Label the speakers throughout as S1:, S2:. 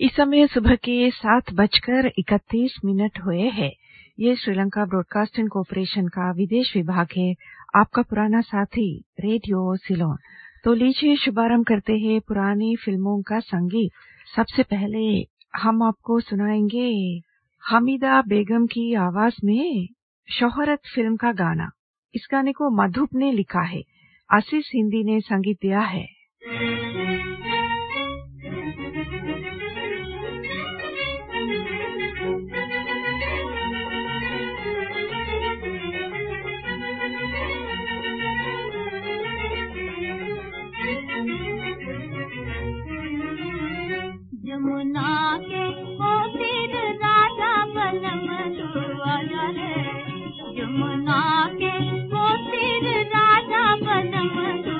S1: इस समय सुबह के सात बजकर इकतीस मिनट हुए हैं। ये श्रीलंका ब्रॉडकास्टिंग कॉरपोरेशन का विदेश विभाग है। आपका पुराना साथी, रेडियो सिलोन। तो लीजिए, शुभारंभ करते हैं पुरानी फ़िल्मों का संगीत। सबसे पहले हम आपको सुनाएँगे हमीदा बेगम की आवाज़ में शोहरत फ़िल्म का गाना। इस गाने को मधुप ने लिखा है। आशीष हिंदी ने संगीत दिया है। यमुना के वो तीर राजा बलम दुआर यमुना के वो तीर राजा बलम दुआ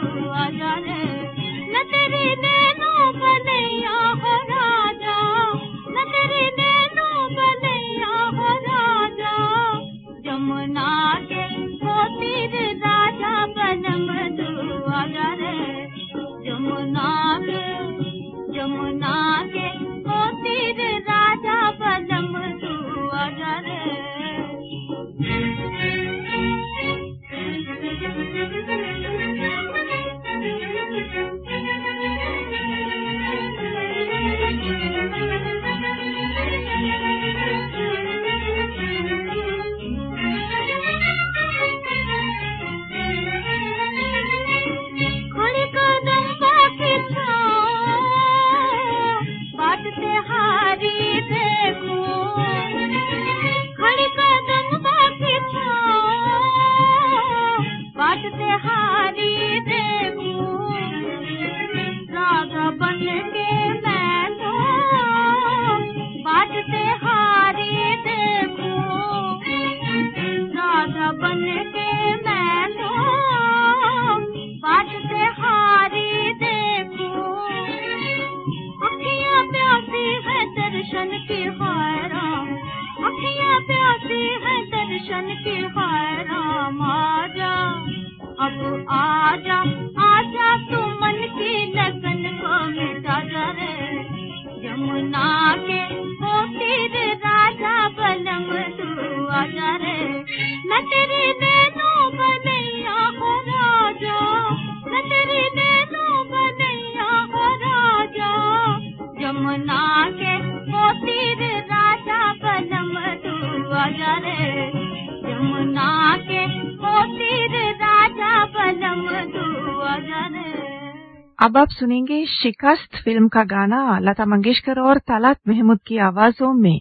S1: अब आप सुनेंगे शिकस्त फ़िल्म का गाना लता मंगेशकर और तलात महमूद की आवाजों में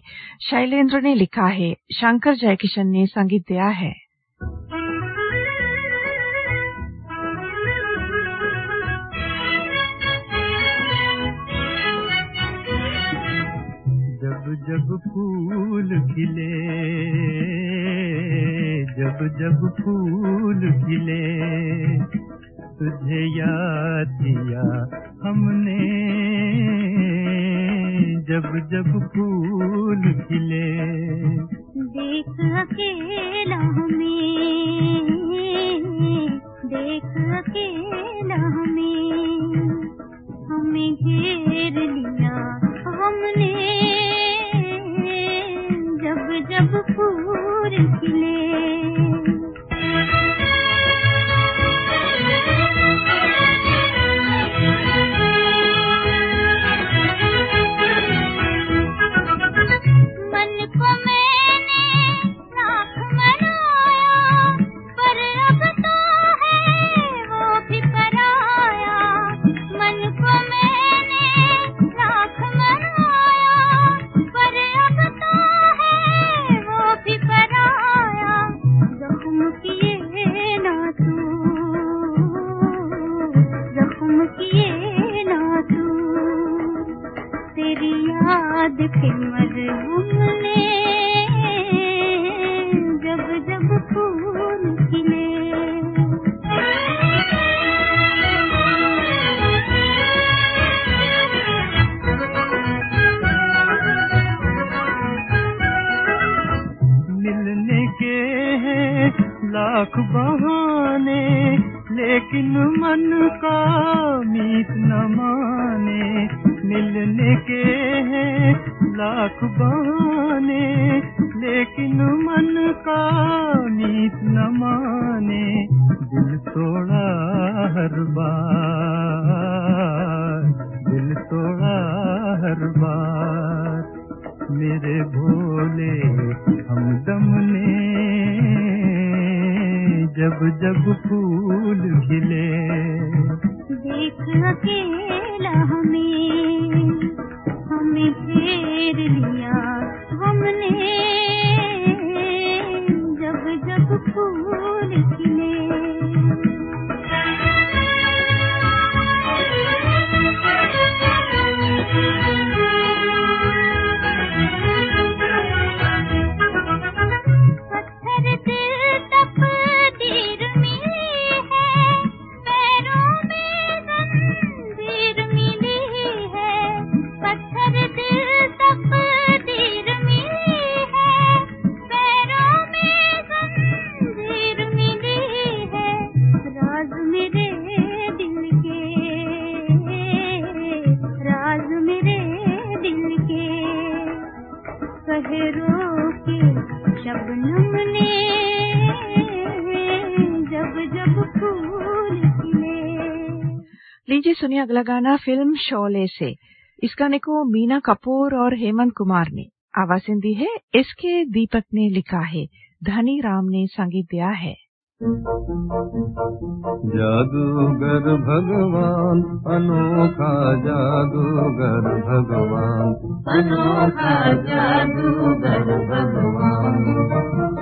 S1: शैलेंद्र ने लिखा है, शंकर जयकिशन ने संगीत दिया है।
S2: जब फूल खिले, जब जब फूल खिले, तुझे याद दिया हमने। जब जब फूल खिले।
S3: देख अकेला देख अकेला हमें हमें घेर लिया हमने। फूल
S2: लाख बहाने लेकिन मन का मीत न माने मिलने के हैं
S3: लाख बहाने
S4: अगला गाना फ़िल्म शोले से। इस गाने को मीना कपूर और हेमंत कुमार ने आवाज़ दी है। इसके दीपक ने लिखा है। धनी राम ने संगीत दिया है।
S5: जादूगर भगवान अनोखा जादूगर भगवान। अनोखा जादूगर भगवान।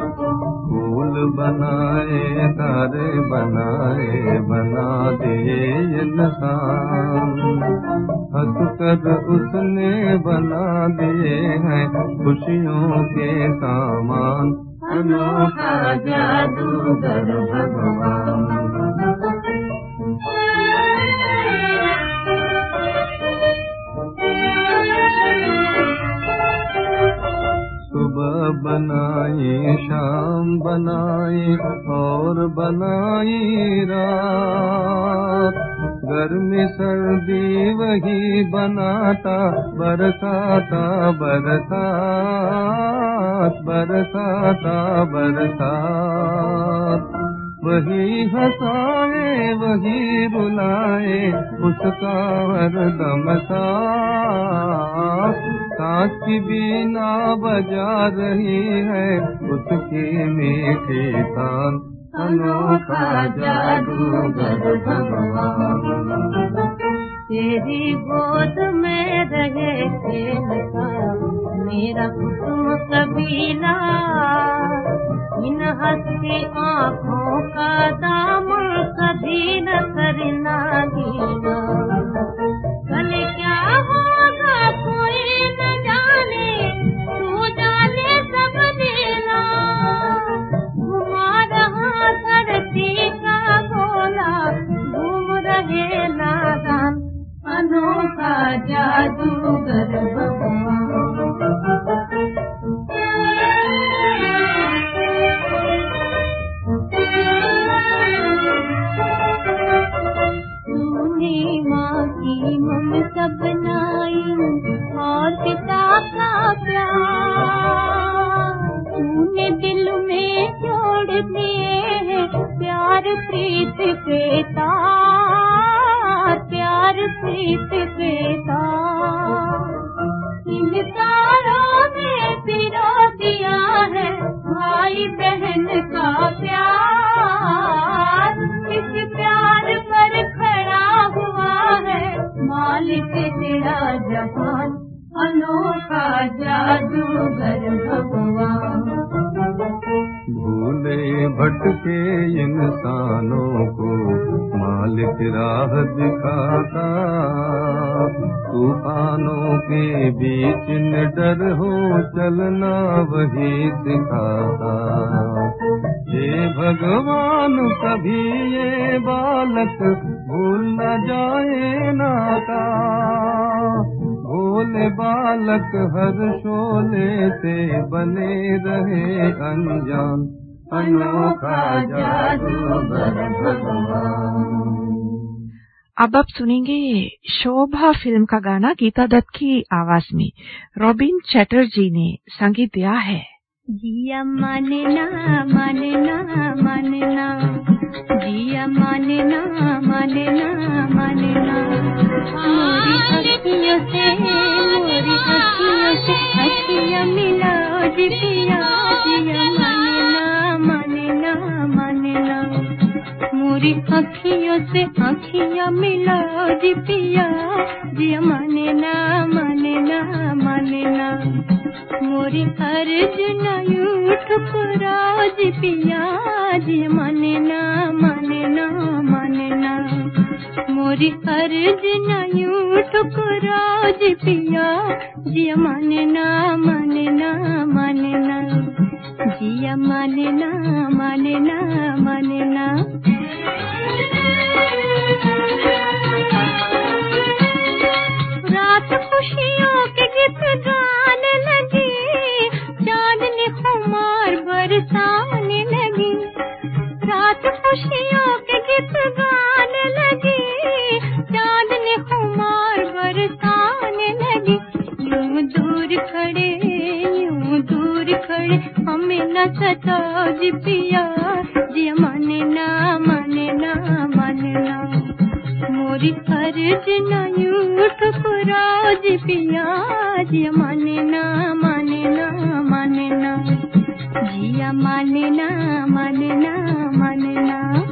S5: बनाए तारे बनाए बना दिए इंसान। हंस कर उसने बना दिए हैं खुशियों के सामान बनाई शाम बनाई और बनाई रात। गर्मी सर्दी वही बनाता बरसाता बरसात बरसाता बरसात। वही हंसाए वही हरदम साथ सांस की बीना बजा रही है उसकी मीठी तान अनोखा भगवान।
S1: तेरी गोद में रहे मेरा कुसुम कबीला। इन हंसती आँखों का दामन कभी न करना गीला दिए हैं प्यार प्रीत पे तार। प्यार प्रीत इन तारों में पिरो दिया है भाई बहन का प्यार। इस प्यार पर खड़ा हुआ है मालिक तेरा जहान अनोखा जादूगर भगवान।
S5: भूले भटके इंसानों को मालिक राह दिखाता। तूफानों के बीच निडर हो चलना वही सिखाता हे भगवान, कभी ये बालक भूल न जाए नाता। भोले बालक हर शोले से बने रहे अनजान अनोखा जादूगर भगवान।
S6: अब आप सुनेंगे शोभा फ़िल्म का गाना गीता दत्त की आवाज़ में। रॉबिन चैटर्जी ने संगीत दिया है।
S7: जिया मानना मानना मानना। जिया मानना मानना मानना। मोरी अखियों से मोरी अखियों से अखियाँ मिला जी पिया जिया मोरी अखियों से अखियाँ मिला जी पिया। जिया मानना माने ना मोरी अर्ज़ नयू जी पिया। जी मानना मानना मानना मोरी अर्ज़ नयू पिया। जी मानना मानना मानना जिया मानना मानना मानना रात खुशियों के गीत गाने लगी। चांदनी लगी रात खुशियों के गीत गाने लगी? चांदनी खुमार बरसाने लगी। यूँ दूर खड़े, यूँ दूर खड़े, हमें न सताओ जी पिया। जी माने ना माने ना मानना मोरी अर्ज़ नयू ठुकराओ जी पिया। जी माने ना माने ना य मनना
S6: मनना मनना।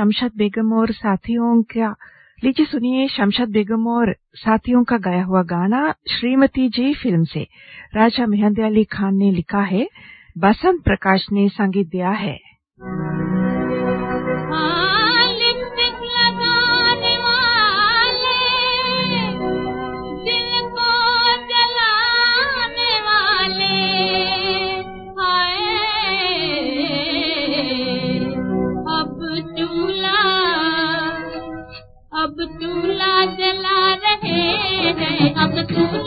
S6: शमशद बेगम और साथियों का, लीजिए सुनिए शमशद बेगम और साथियों का गाया हुआ गाना श्रीमती जी फ़िल्म से। राजा मेहंदे अली खान ने लिखा है, बसंत प्रकाश ने संगीत दिया है।
S7: हैं अब चूल्हा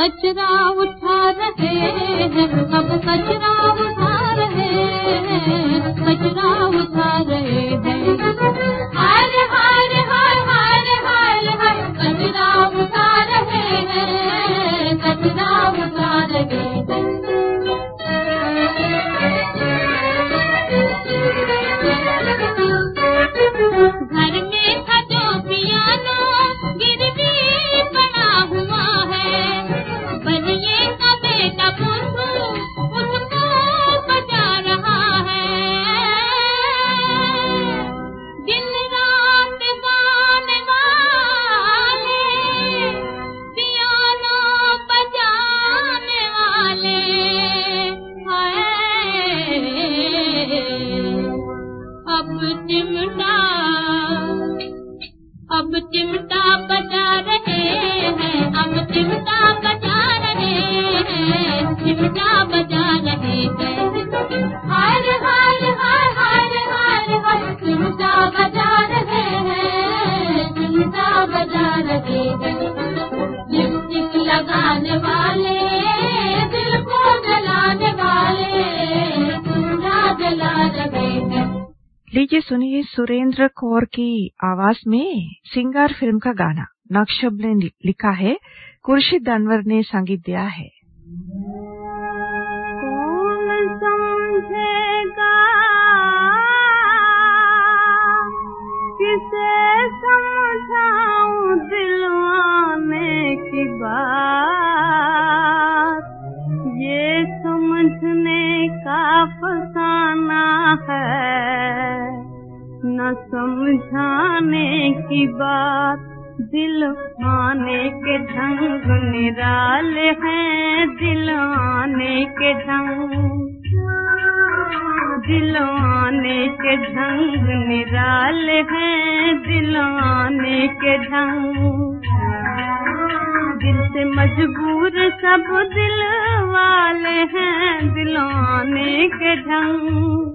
S8: 我
S7: 知道。सुरेंद्र कौर की आवाज़ में सिंगार फ़िल्म का गाना नक्शब ने लिखा है। खुर्शीद अनवर ने संगीत दिया है।
S8: कौन किसे समझाऊं दिलवाने की बात? ये समझने का फसाना है। समझाने की बात। दिल आने के ढंग निराले हैं, दिल आने के ढंग। दिल आने के ढंग निराल हैं, दिल आने के ढंग। दिल से मजबूर सब दिल वाले हैं, दिल आने के ढंग।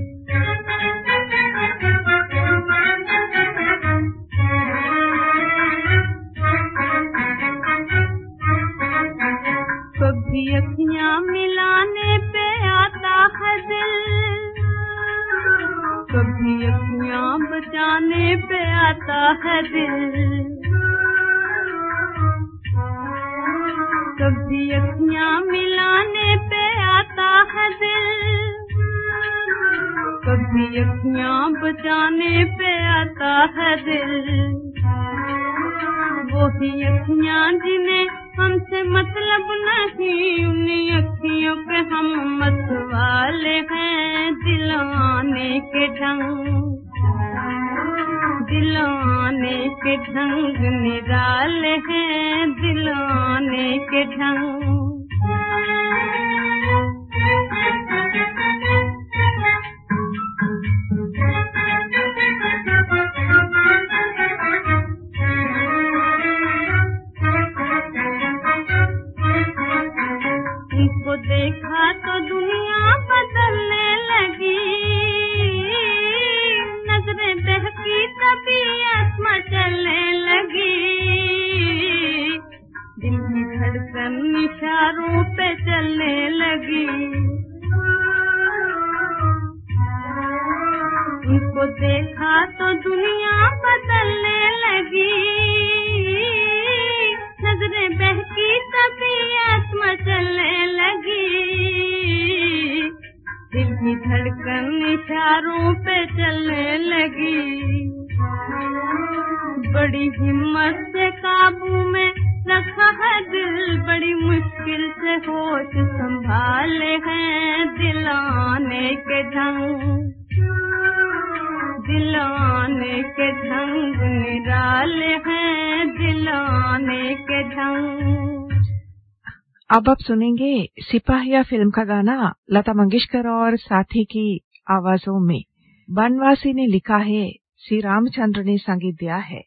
S7: अब आप सुनेंगे सिपाहिया फ़िल्म का गाना लता मंगेशकर और साथी की आवाजों में। बनवासी ने लिखा है, श्री रामचंद्र ने संगीत दिया है।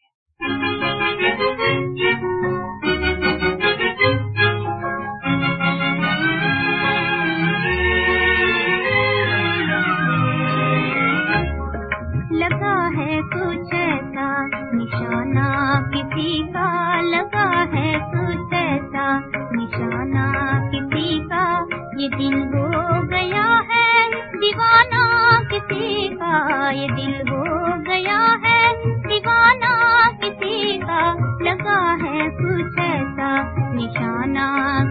S3: ये दिल हो
S9: गया है, दीवाना किसी का।
S3: ये दिल हो गया है, दीवाना किसी का। लगा है कुछ ऐसा, निशाना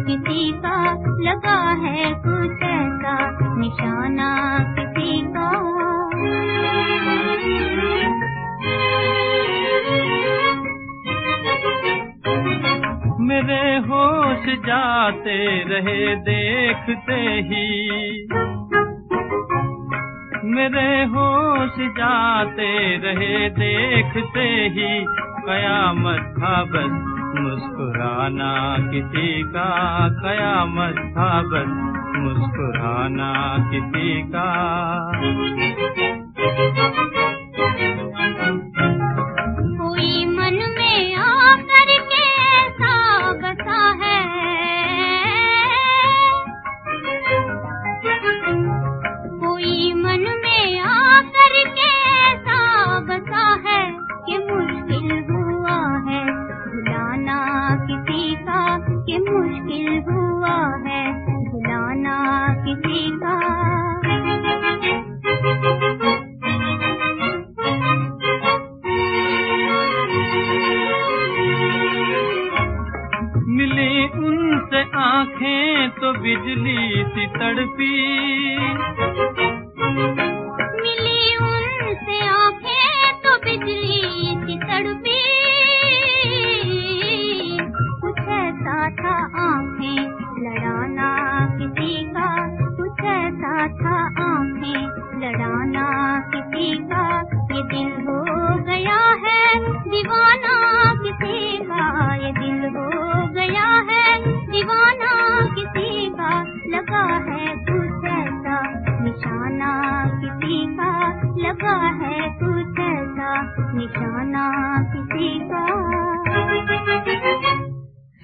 S3: किसी का। लगा है कुछ ऐसा, निशाना किसी का। मेरे होश जाते रहे दे किसी का कयामत था बस मुस्कुराना किसी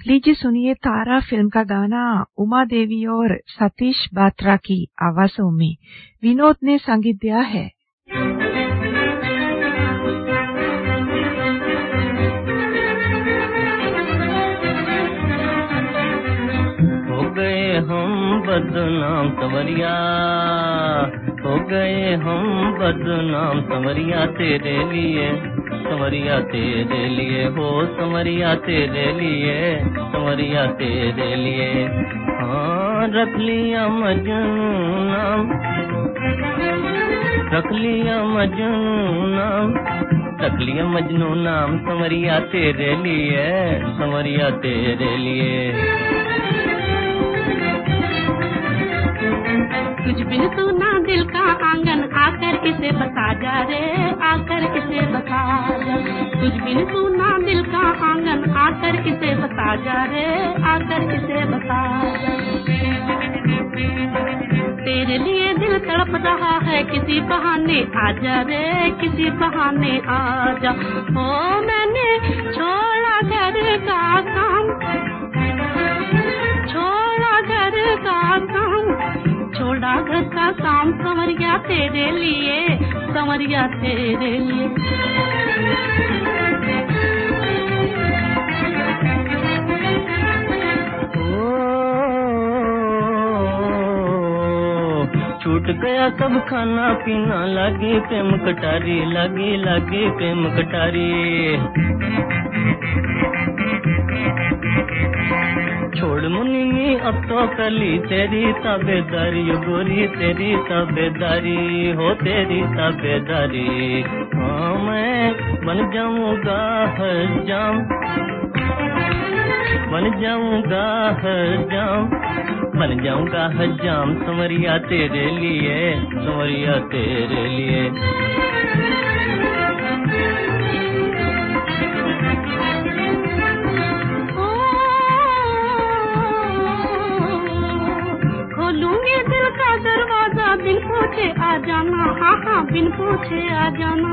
S4: लीजिए सुनिए तारा फ़िल्म का गाना, उमा देवी और सतीश बात्रा की आवाजों में। विनोद ने संगीत दिया है।
S10: बदनाम संवरिया हो गए हम बदनाम संवरिया तेरे लिए। संवरिया तेरे लिए हो संवरिया तेरे लिए। संवरिया तेरे लिए। हाँ रख लिया मजनू रख लिया मजनू नाम रख लिया मजनू नाम संवरिया तेरे लिए। संवरिया तेरे लिए।
S11: कुछ बिन सुना दिल का आँगन आकर इसे बता जा रे, आकर इसे बता जा। कुछ बिन सुना दिल का आँगन आकर इसे बता जा रे, आकर इसे बता जा। तेरे लिए दिल तड़प रहा है, किसी बहाने आ जा रे, किसी बहाने आ जा। ओ, मैंने छोड़ा घर का काम छोड़ा घर का काम संवरिया तेरे लिए संवरिया तेरे लिए।
S10: छूट गया सब खाना पीना, लगी प्रेम कटारी, लगी लगी प्रेम कटारी। छोड़ मुनि अब कली, तेरी ताबेदारी गोरी, तेरी ताबेदारी, हो तेरी ताबेदारी। हाँ मैं बन जाऊँगा, हर जाम। बन जाऊँगा, हर जाम। बन जाऊँगा, हर जाम संवरिया तेरे लिए संवरिया तेरे लिए।
S11: पूछे आ जाना। हाँ हाँ बिन पूछे आ जाना।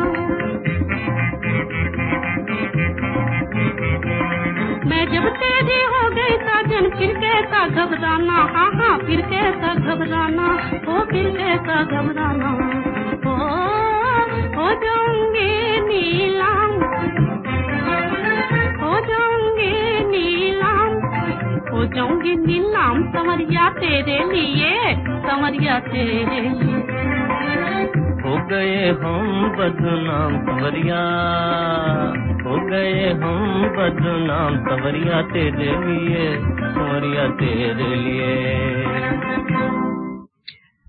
S11: मैं जब तेरी हो गई साजन फिर कैसा घबराना? हाँ हाँ फिर कैसा घबराना? ओ, फिर कैसा घबराना? ओ जाऊँगी नीलाम समरिया तेरे लिए समरिया तेरे लिए।
S10: हो गए हम बदनाम संवरिया
S12: हो गए हम बदनाम सवरिया तेरे लिए सवरिया तेरे लिए।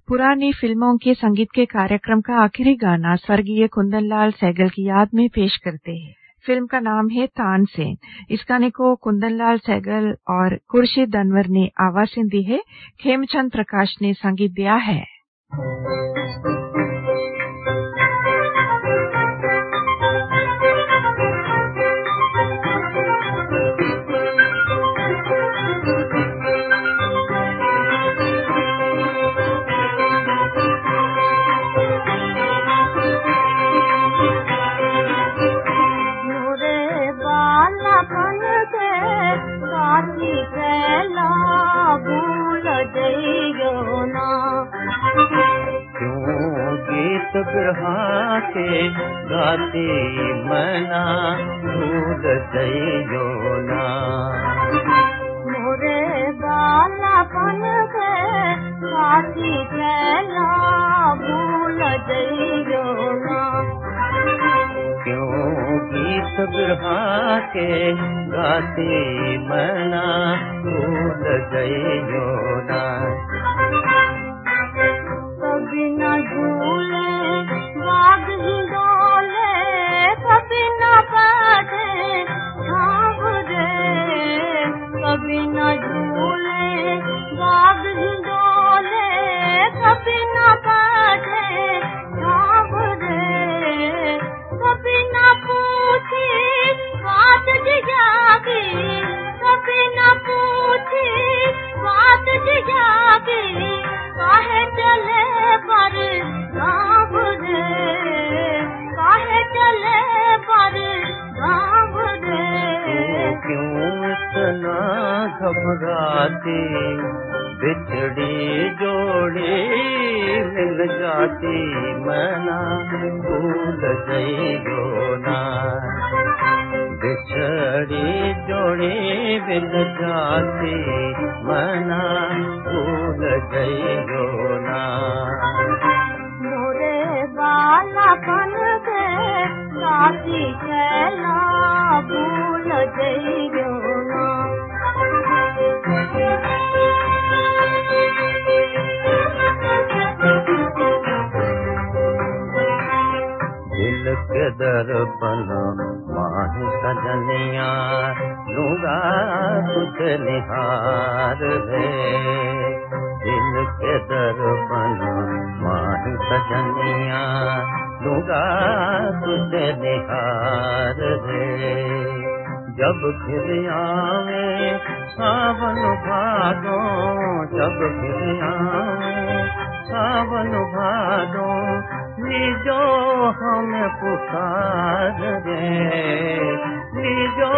S4: पुरानी फ़िल्मों के संगीत के कार्यक्रम का आखिरी गाना स्वर्गीय कुंदनलाल सैगल की याद में पेश करते हैं। फ़िल्म का नाम है तानसेन इस गाने को कुंदनलाल सहगल और खुर्शीद अनवर ने आवाज़ें दी है। खेमचंद प्रकाश ने संगीत दिया है।
S12: गाती मना भूल जइयो ना।
S1: मोरे बालपन के साथी पहला भूल जइयो ना।
S12: क्यों गीत बिरहा के गाती मना?
S1: चले पर गाँव रे काहे चले पर गाँव रे
S12: क्यों इतना घबराती? बिछड़ी जोड़ी मिल जाती मना भूल बिछड़ी जोड़ी जाती मना भूल जइयो ना
S1: मोरे बालपन के साथी खेला भूल
S12: दर्पण माही सजनिया लूंगा तुझ निहार रे। दिल के दर्पण माही सजनिया लूंगा तुझ निहार रे। जब सावन भादो जब आवे सावन भादो हमें पुकार रे लीजो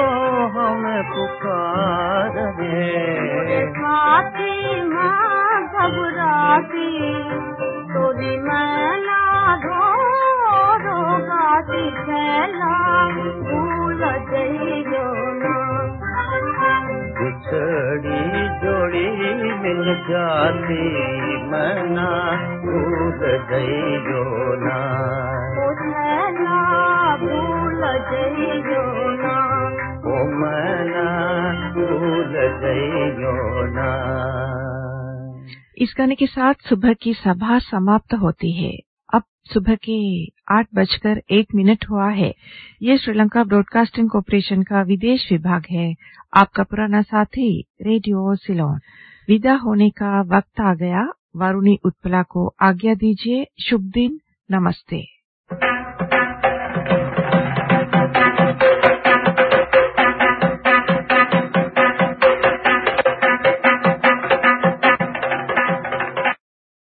S12: हमें पुकार रे
S1: खाती माँ घबराती तोरी मैना रो रो गाती खेला भूल जइयो ना।
S12: बिछड़ी जोड़ी मिल जाती मना। भूल जइयो ना।
S1: ओ भूल ना।
S12: ओ मना भूल ना।
S4: इस गाने के साथ सुबह की सभा समाप्त होती है। अब सुबह के आठ बजकर एक मिनट हुआ है। ये श्रीलंका ब्रॉडकास्टिंग कॉरपोरेशन का विदेश विभाग है। आपका पुराना साथी रेडियो सिलोन। विदा होने का वक्त आ गया। वारुणी उत्पला को आज्ञा दीजिए। शुभ दिन। नमस्ते।